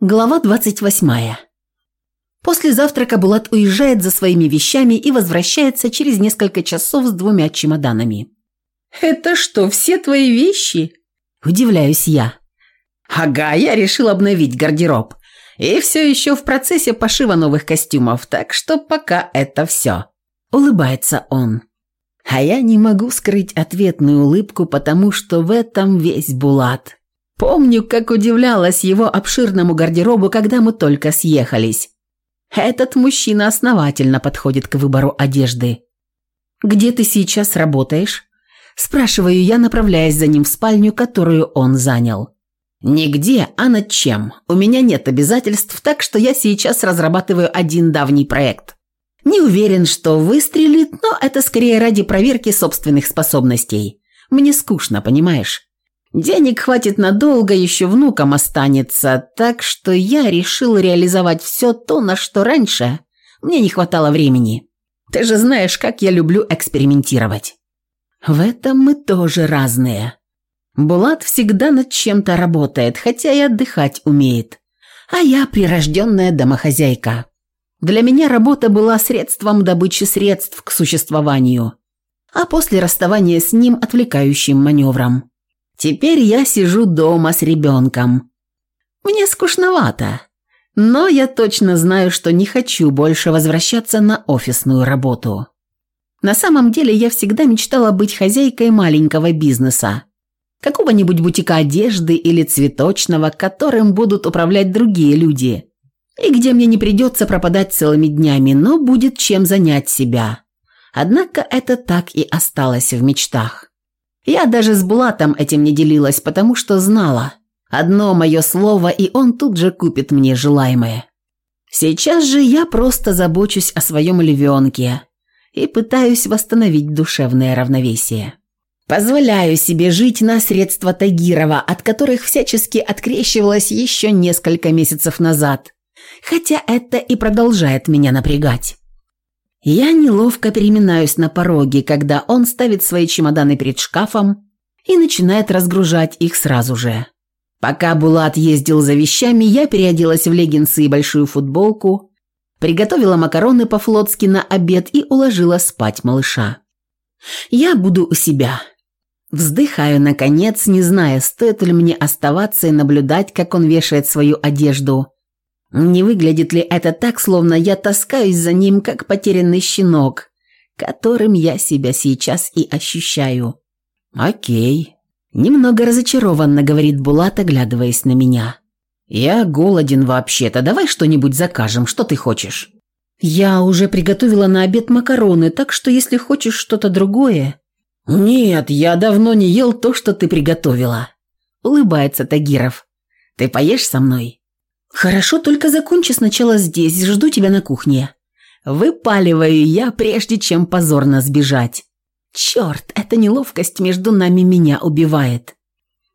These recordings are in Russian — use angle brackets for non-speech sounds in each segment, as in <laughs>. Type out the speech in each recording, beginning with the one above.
Глава 28. После завтрака Булат уезжает за своими вещами и возвращается через несколько часов с двумя чемоданами. «Это что, все твои вещи?» – удивляюсь я. «Ага, я решил обновить гардероб. И все еще в процессе пошива новых костюмов, так что пока это все». Улыбается он. А я не могу скрыть ответную улыбку, потому что в этом весь Булат. Помню, как удивлялась его обширному гардеробу, когда мы только съехались. Этот мужчина основательно подходит к выбору одежды. «Где ты сейчас работаешь?» Спрашиваю я, направляясь за ним в спальню, которую он занял. «Нигде, а над чем? У меня нет обязательств, так что я сейчас разрабатываю один давний проект. Не уверен, что выстрелит, но это скорее ради проверки собственных способностей. Мне скучно, понимаешь? Денег хватит надолго, еще внукам останется, так что я решил реализовать все то, на что раньше мне не хватало времени. Ты же знаешь, как я люблю экспериментировать. В этом мы тоже разные. Булат всегда над чем-то работает, хотя и отдыхать умеет. А я прирожденная домохозяйка. Для меня работа была средством добычи средств к существованию, а после расставания с ним отвлекающим маневром. Теперь я сижу дома с ребенком. Мне скучновато, но я точно знаю, что не хочу больше возвращаться на офисную работу. На самом деле я всегда мечтала быть хозяйкой маленького бизнеса. Какого-нибудь бутика одежды или цветочного, которым будут управлять другие люди. И где мне не придется пропадать целыми днями, но будет чем занять себя. Однако это так и осталось в мечтах. Я даже с Булатом этим не делилась, потому что знала. Одно мое слово, и он тут же купит мне желаемое. Сейчас же я просто забочусь о своем львенке и пытаюсь восстановить душевное равновесие. Позволяю себе жить на средства Тагирова, от которых всячески открещивалась еще несколько месяцев назад, хотя это и продолжает меня напрягать. Я неловко переминаюсь на пороге, когда он ставит свои чемоданы перед шкафом и начинает разгружать их сразу же. Пока Булат ездил за вещами, я переоделась в леггинсы и большую футболку, приготовила макароны по-флотски на обед и уложила спать малыша. Я буду у себя. Вздыхаю, наконец, не зная, стоит ли мне оставаться и наблюдать, как он вешает свою одежду, не выглядит ли это так, словно я таскаюсь за ним, как потерянный щенок, которым я себя сейчас и ощущаю? Окей. Немного разочарованно говорит Булат, оглядываясь на меня. Я голоден вообще-то, давай что-нибудь закажем, что ты хочешь? Я уже приготовила на обед макароны, так что если хочешь что-то другое... Нет, я давно не ел то, что ты приготовила. Улыбается Тагиров. Ты поешь со мной? «Хорошо, только закончи сначала здесь, жду тебя на кухне». Выпаливаю я, прежде чем позорно сбежать. Черт, эта неловкость между нами меня убивает.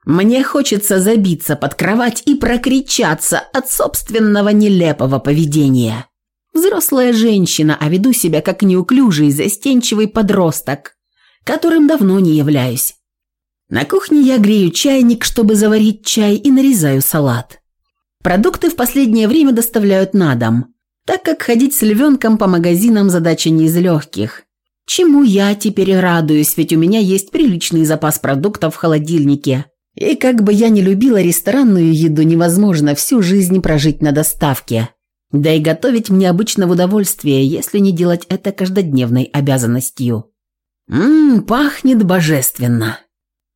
Мне хочется забиться под кровать и прокричаться от собственного нелепого поведения. Взрослая женщина, а веду себя как неуклюжий, застенчивый подросток, которым давно не являюсь. На кухне я грею чайник, чтобы заварить чай, и нарезаю салат. Продукты в последнее время доставляют на дом, так как ходить с львенком по магазинам задача не из легких. Чему я теперь радуюсь, ведь у меня есть приличный запас продуктов в холодильнике. И как бы я ни любила ресторанную еду, невозможно всю жизнь прожить на доставке. Да и готовить мне обычно в удовольствие, если не делать это каждодневной обязанностью. Ммм, пахнет божественно.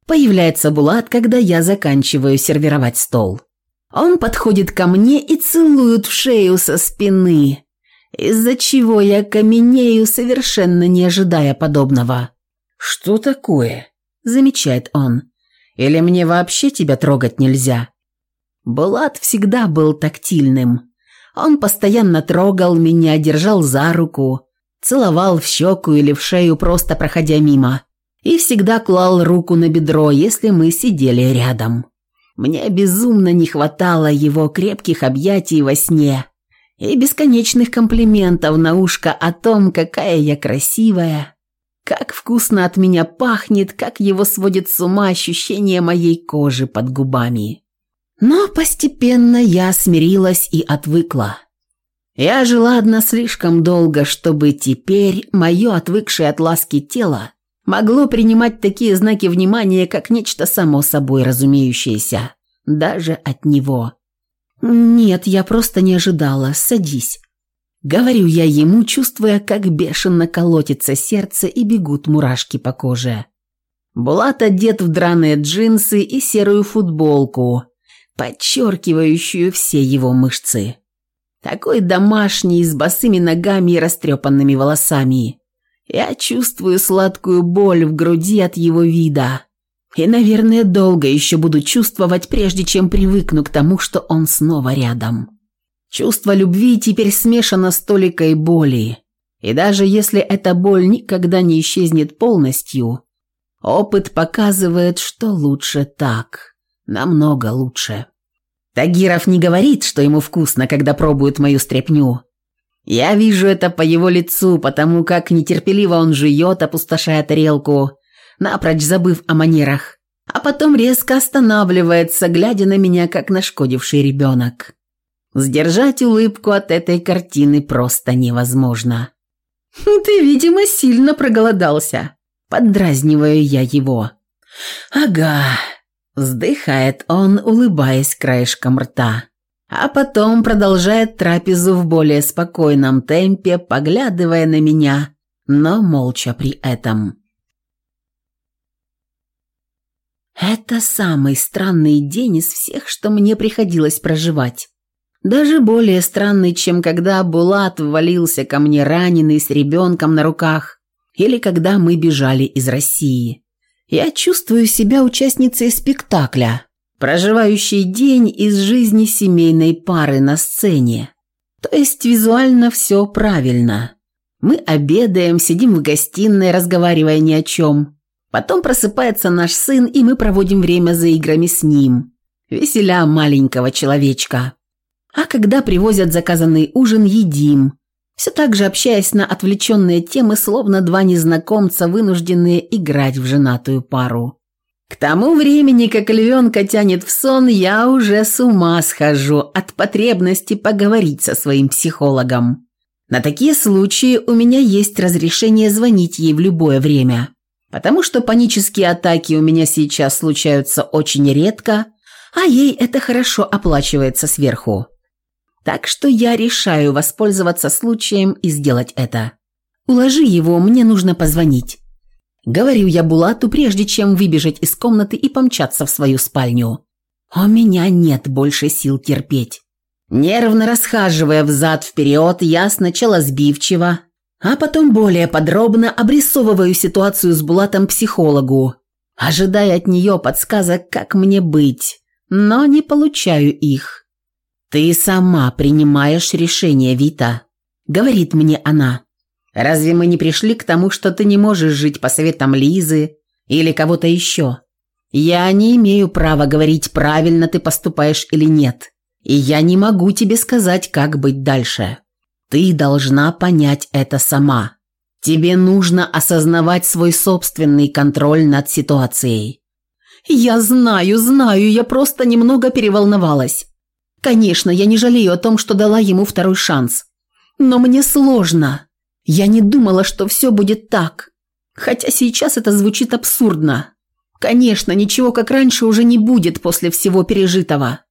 Появляется Булат, когда я заканчиваю сервировать стол. Он подходит ко мне и целует в шею со спины, из-за чего я каменею, совершенно не ожидая подобного. «Что такое?» – замечает он. «Или мне вообще тебя трогать нельзя?» Булат всегда был тактильным. Он постоянно трогал меня, держал за руку, целовал в щеку или в шею, просто проходя мимо, и всегда клал руку на бедро, если мы сидели рядом. Мне безумно не хватало его крепких объятий во сне и бесконечных комплиментов на ушко о том, какая я красивая, как вкусно от меня пахнет, как его сводит с ума ощущение моей кожи под губами. Но постепенно я смирилась и отвыкла. Я жила одна слишком долго, чтобы теперь мое отвыкшее от ласки тело могло принимать такие знаки внимания, как нечто само собой разумеющееся, даже от него. «Нет, я просто не ожидала. Садись». Говорю я ему, чувствуя, как бешено колотится сердце и бегут мурашки по коже. Булат одет в драные джинсы и серую футболку, подчеркивающую все его мышцы. Такой домашний, с босыми ногами и растрепанными волосами. Я чувствую сладкую боль в груди от его вида. И, наверное, долго еще буду чувствовать, прежде чем привыкну к тому, что он снова рядом. Чувство любви теперь смешано с толикой боли. И даже если эта боль никогда не исчезнет полностью, опыт показывает, что лучше так. Намного лучше. Тагиров не говорит, что ему вкусно, когда пробует мою стряпню. Я вижу это по его лицу, потому как нетерпеливо он жует, опустошая тарелку, напрочь забыв о манерах, а потом резко останавливается, глядя на меня, как нашкодивший ребенок. Сдержать улыбку от этой картины просто невозможно. <laughs> «Ты, видимо, сильно проголодался», – поддразниваю я его. «Ага», Вздыхает он, улыбаясь краешком рта. А потом продолжает трапезу в более спокойном темпе, поглядывая на меня, но молча при этом. Это самый странный день из всех, что мне приходилось проживать. Даже более странный, чем когда Булат ввалился ко мне раненый с ребенком на руках, или когда мы бежали из России. Я чувствую себя участницей спектакля, проживающей день из жизни семейной пары на сцене. То есть визуально все правильно. Мы обедаем, сидим в гостиной, разговаривая ни о чем. Потом просыпается наш сын, и мы проводим время за играми с ним, веселя маленького человечка. А когда привозят заказанный ужин, едим – все так же общаясь на отвлеченные темы, словно два незнакомца, вынужденные играть в женатую пару. К тому времени, как львенка тянет в сон, я уже с ума схожу от потребности поговорить со своим психологом. На такие случаи у меня есть разрешение звонить ей в любое время, потому что панические атаки у меня сейчас случаются очень редко, а ей это хорошо оплачивается сверху. Так что я решаю воспользоваться случаем и сделать это. Уложи его, мне нужно позвонить. Говорю я Булату, прежде чем выбежать из комнаты и помчаться в свою спальню. У меня нет больше сил терпеть. Нервно расхаживая взад-вперед, я сначала сбивчиво, а потом более подробно обрисовываю ситуацию с Булатом психологу, ожидая от нее подсказок, как мне быть, но не получаю их. «Ты сама принимаешь решение, Вита», — говорит мне она. «Разве мы не пришли к тому, что ты не можешь жить по советам Лизы или кого-то еще? Я не имею права говорить, правильно ты поступаешь или нет, и я не могу тебе сказать, как быть дальше. Ты должна понять это сама. Тебе нужно осознавать свой собственный контроль над ситуацией». «Я знаю, знаю, я просто немного переволновалась. Конечно, я не жалею о том, что дала ему второй шанс. Но мне сложно. Я не думала, что все будет так. Хотя сейчас это звучит абсурдно. Конечно, ничего как раньше уже не будет после всего пережитого.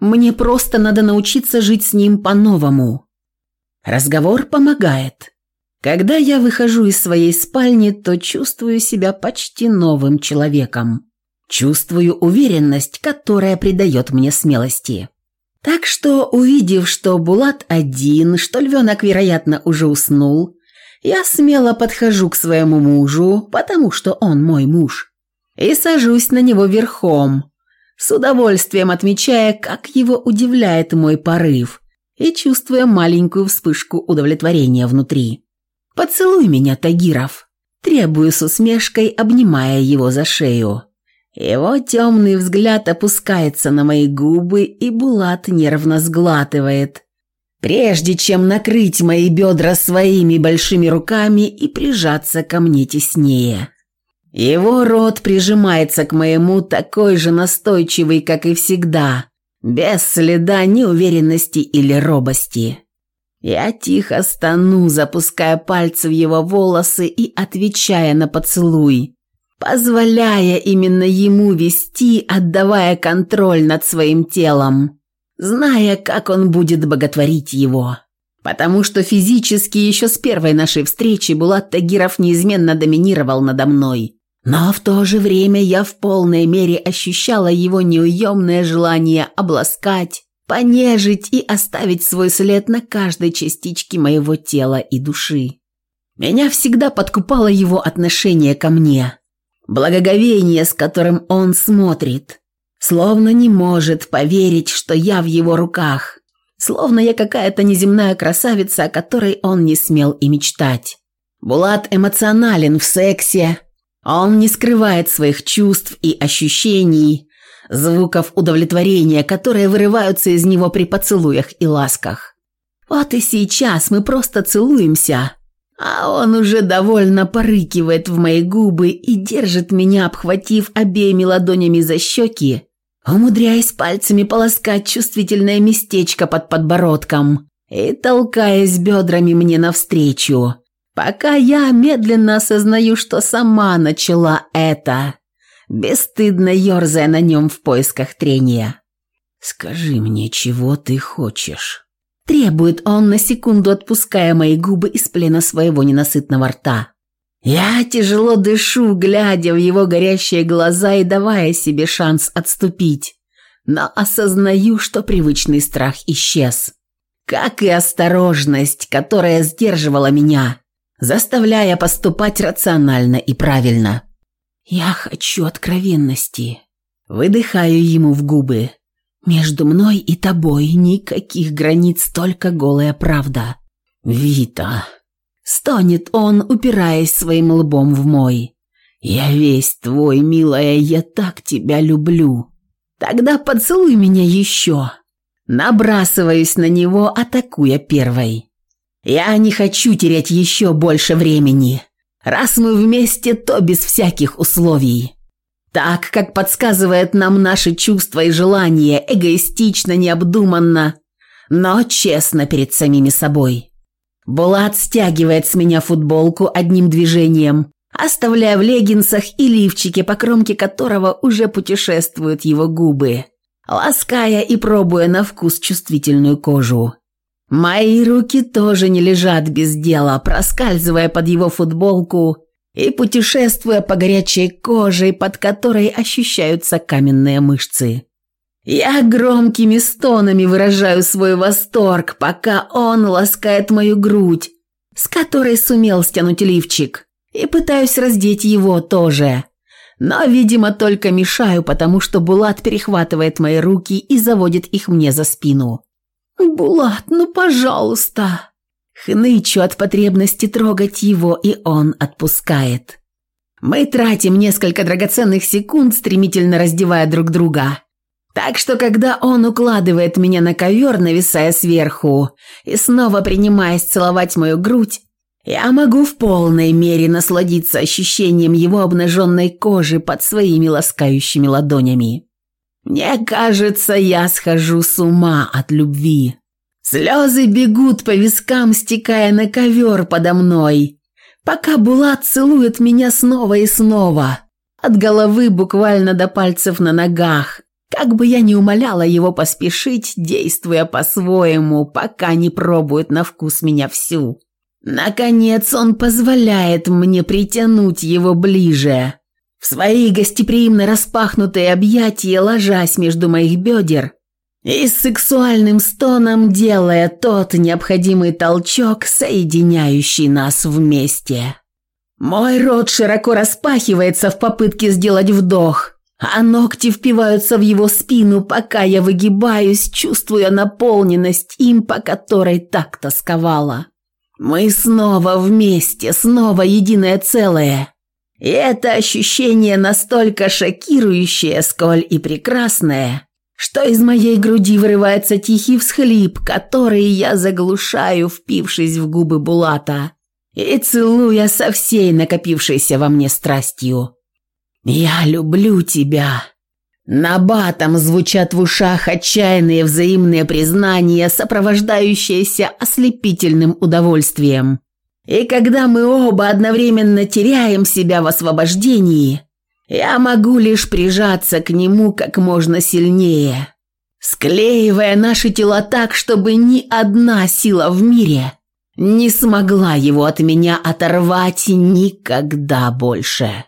Мне просто надо научиться жить с ним по-новому. Разговор помогает. Когда я выхожу из своей спальни, то чувствую себя почти новым человеком. Чувствую уверенность, которая придает мне смелости. Так что, увидев, что Булат один, что львенок, вероятно, уже уснул, я смело подхожу к своему мужу, потому что он мой муж, и сажусь на него верхом, с удовольствием отмечая, как его удивляет мой порыв, и чувствуя маленькую вспышку удовлетворения внутри. «Поцелуй меня, Тагиров!» Требую с усмешкой, обнимая его за шею. Его темный взгляд опускается на мои губы, и Булат нервно сглатывает, прежде чем накрыть мои бедра своими большими руками и прижаться ко мне теснее. Его рот прижимается к моему такой же настойчивый, как и всегда, без следа неуверенности или робости. Я тихо стану, запуская пальцы в его волосы и отвечая на поцелуй, позволяя именно ему вести, отдавая контроль над своим телом, зная, как он будет боготворить его. Потому что физически еще с первой нашей встречи Булат Тагиров неизменно доминировал надо мной. Но в то же время я в полной мере ощущала его неуемное желание обласкать, понежить и оставить свой след на каждой частичке моего тела и души. Меня всегда подкупало его отношение ко мне, благоговение, с которым он смотрит, словно не может поверить, что я в его руках, словно я какая-то неземная красавица, о которой он не смел и мечтать. Булат эмоционален в сексе, он не скрывает своих чувств и ощущений, звуков удовлетворения, которые вырываются из него при поцелуях и ласках. Вот и сейчас мы просто целуемся, а он уже довольно порыкивает в мои губы и держит меня, обхватив обеими ладонями за щеки, умудряясь пальцами полоскать чувствительное местечко под подбородком и толкаясь бедрами мне навстречу пока я медленно осознаю, что сама начала это, бесстыдно ерзая на нем в поисках трения. «Скажи мне, чего ты хочешь?» Требует он на секунду, отпуская мои губы из плена своего ненасытного рта. Я тяжело дышу, глядя в его горящие глаза и давая себе шанс отступить, но осознаю, что привычный страх исчез. Как и осторожность, которая сдерживала меня, заставляя поступать рационально и правильно. «Я хочу откровенности». Выдыхаю ему в губы. «Между мной и тобой никаких границ, только голая правда». «Вита!» Стонет он, упираясь своим лбом в мой. «Я весь твой, милая, я так тебя люблю». «Тогда поцелуй меня еще». Набрасываюсь на него, атакуя первой. Я не хочу терять еще больше времени. Раз мы вместе, то без всяких условий. Так, как подсказывает нам наши чувства и желания, эгоистично, необдуманно, но честно перед самими собой. Булат стягивает с меня футболку одним движением, оставляя в леггинсах и лифчике, по кромке которого уже путешествуют его губы, лаская и пробуя на вкус чувствительную кожу. Мои руки тоже не лежат без дела, проскальзывая под его футболку и путешествуя по горячей коже, под которой ощущаются каменные мышцы. Я громкими стонами выражаю свой восторг, пока он ласкает мою грудь, с которой сумел стянуть лифчик, и пытаюсь раздеть его тоже. Но, видимо, только мешаю, потому что Булат перехватывает мои руки и заводит их мне за спину. «Булат, ну пожалуйста!» Хнычу от потребности трогать его, и он отпускает. Мы тратим несколько драгоценных секунд, стремительно раздевая друг друга. Так что, когда он укладывает меня на ковер, нависая сверху, и снова принимаясь целовать мою грудь, я могу в полной мере насладиться ощущением его обнаженной кожи под своими ласкающими ладонями. Мне кажется, я схожу с ума от любви. Слезы бегут по вискам, стекая на ковер подо мной, пока Булат целует меня снова и снова, от головы буквально до пальцев на ногах, как бы я ни умоляла его поспешить, действуя по-своему, пока не пробует на вкус меня всю. Наконец он позволяет мне притянуть его ближе, в свои гостеприимно распахнутые объятия ложась между моих бедер и с сексуальным стоном делая тот необходимый толчок, соединяющий нас вместе. Мой рот широко распахивается в попытке сделать вдох, а ногти впиваются в его спину, пока я выгибаюсь, чувствуя наполненность им, по которой так тосковала. Мы снова вместе, снова единое целое. И это ощущение настолько шокирующее, сколь и прекрасное, что из моей груди вырывается тихий всхлип, который я заглушаю, впившись в губы Булата и целуя со всей накопившейся во мне страстью. «Я люблю тебя», Набатом звучат в ушах отчаянные взаимные признания, сопровождающиеся ослепительным удовольствием. И когда мы оба одновременно теряем себя в освобождении, я могу лишь прижаться к нему как можно сильнее, склеивая наши тела так, чтобы ни одна сила в мире не смогла его от меня оторвать никогда больше.